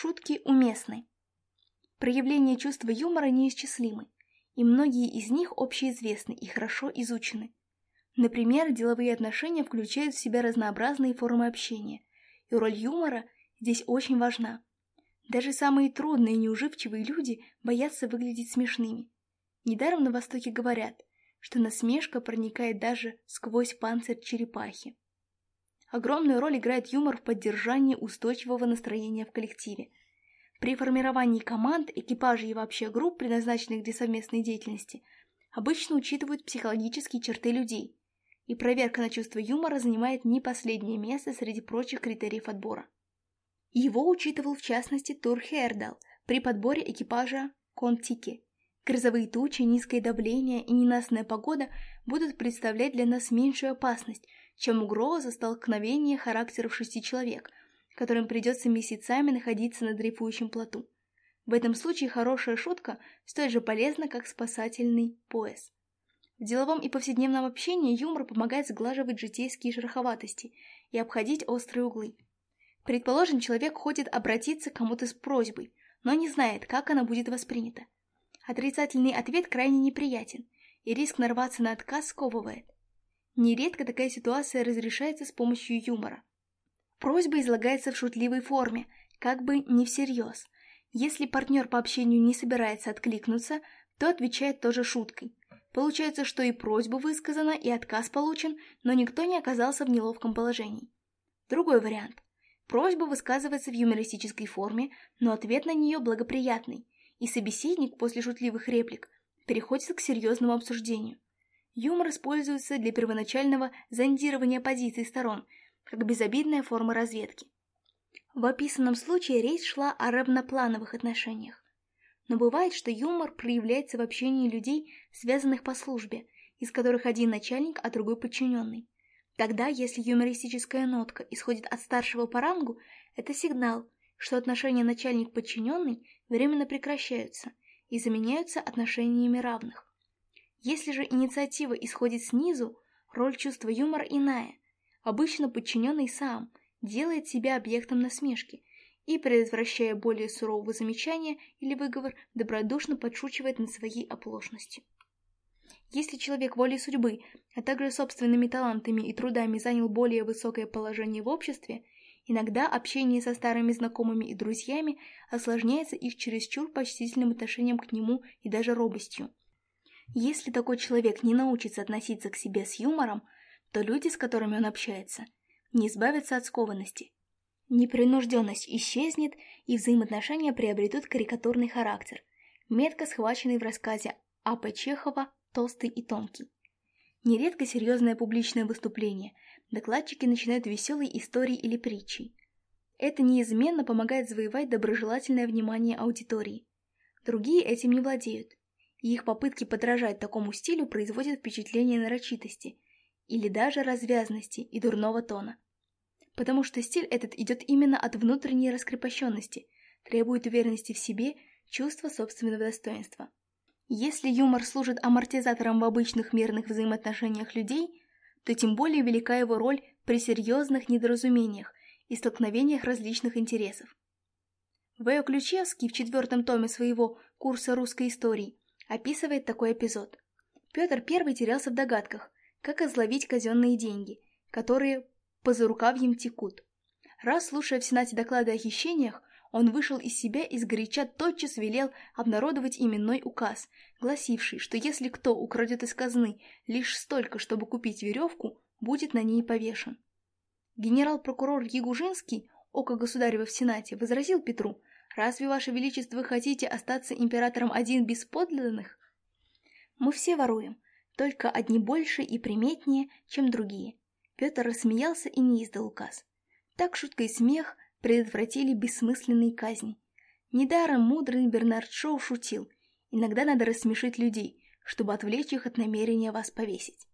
шутки уместны. Проявления чувства юмора неисчислимы, и многие из них общеизвестны и хорошо изучены. Например, деловые отношения включают в себя разнообразные формы общения, и роль юмора здесь очень важна. Даже самые трудные и неуживчивые люди боятся выглядеть смешными. Недаром на Востоке говорят, что насмешка проникает даже сквозь панцирь черепахи огромную роль играет юмор в поддержании устойчивого настроения в коллективе. При формировании команд, экипажей и вообще групп, предназначенных для совместной деятельности, обычно учитывают психологические черты людей, и проверка на чувство юмора занимает не последнее место среди прочих критериев отбора. Его учитывал в частности Тур Хердал при подборе экипажа Контики. Грозовые тучи, низкое давление и ненастная погода будут представлять для нас меньшую опасность, чем угроза столкновения характеров шести человек, которым придется месяцами находиться на дрейфующем плоту. В этом случае хорошая шутка столь же полезна, как спасательный пояс. В деловом и повседневном общении юмор помогает сглаживать житейские шероховатости и обходить острые углы. Предположим, человек хочет обратиться к кому-то с просьбой, но не знает, как она будет воспринята. Отрицательный ответ крайне неприятен, и риск нарваться на отказ сковывает. Нередко такая ситуация разрешается с помощью юмора. Просьба излагается в шутливой форме, как бы не всерьез. Если партнер по общению не собирается откликнуться, то отвечает тоже шуткой. Получается, что и просьба высказана, и отказ получен, но никто не оказался в неловком положении. Другой вариант. Просьба высказывается в юмористической форме, но ответ на нее благоприятный, и собеседник после шутливых реплик переходит к серьезному обсуждению. Юмор используется для первоначального зондирования позиций сторон, как безобидная форма разведки. В описанном случае речь шла о равноплановых отношениях. Но бывает, что юмор проявляется в общении людей, связанных по службе, из которых один начальник, а другой подчиненный. Тогда, если юмористическая нотка исходит от старшего по рангу, это сигнал, что отношения начальник-подчиненный временно прекращаются и заменяются отношениями равных. Если же инициатива исходит снизу, роль чувства юмора иная. Обычно подчиненный сам делает себя объектом насмешки и, предотвращая более сурового замечания или выговор, добродушно подшучивает над своей оплошностью. Если человек волей судьбы, а также собственными талантами и трудами занял более высокое положение в обществе, иногда общение со старыми знакомыми и друзьями осложняется их чересчур почтительным отношением к нему и даже робостью – если такой человек не научится относиться к себе с юмором, то люди, с которыми он общается, не избавятся от скованности. Непринужденность исчезнет, и взаимоотношения приобретут карикатурный характер, метко схваченный в рассказе А.П. Чехова «Толстый и тонкий». Нередко серьезное публичное выступление докладчики начинают веселой историей или притчей. Это неизменно помогает завоевать доброжелательное внимание аудитории. Другие этим не владеют, и их попытки подражать такому стилю производят впечатление нарочитости или даже развязности и дурного тона. Потому что стиль этот идет именно от внутренней раскрепощенности, требует уверенности в себе, чувства собственного достоинства. Если юмор служит амортизатором в обычных мирных взаимоотношениях людей, то тем более велика его роль при серьезных недоразумениях и столкновениях различных интересов. В. Ключевский в четвертом томе своего курса русской истории описывает такой эпизод. Петр I терялся в догадках, как изловить казенные деньги, которые по зарукавьям текут. Раз, слушая в Сенате доклады о хищениях, он вышел из себя и сгоряча тотчас велел обнародовать именной указ, гласивший, что если кто украдет из казны лишь столько, чтобы купить веревку, будет на ней повешен. Генерал-прокурор Ягужинский, око государева в Сенате, возразил Петру, Разве, Ваше Величество, хотите остаться императором один без подданных? Мы все воруем, только одни больше и приметнее, чем другие. Петр рассмеялся и не издал указ. Так шутка и смех предотвратили бессмысленные казни. Недаром мудрый Бернард Шоу шутил. Иногда надо рассмешить людей, чтобы отвлечь их от намерения вас повесить.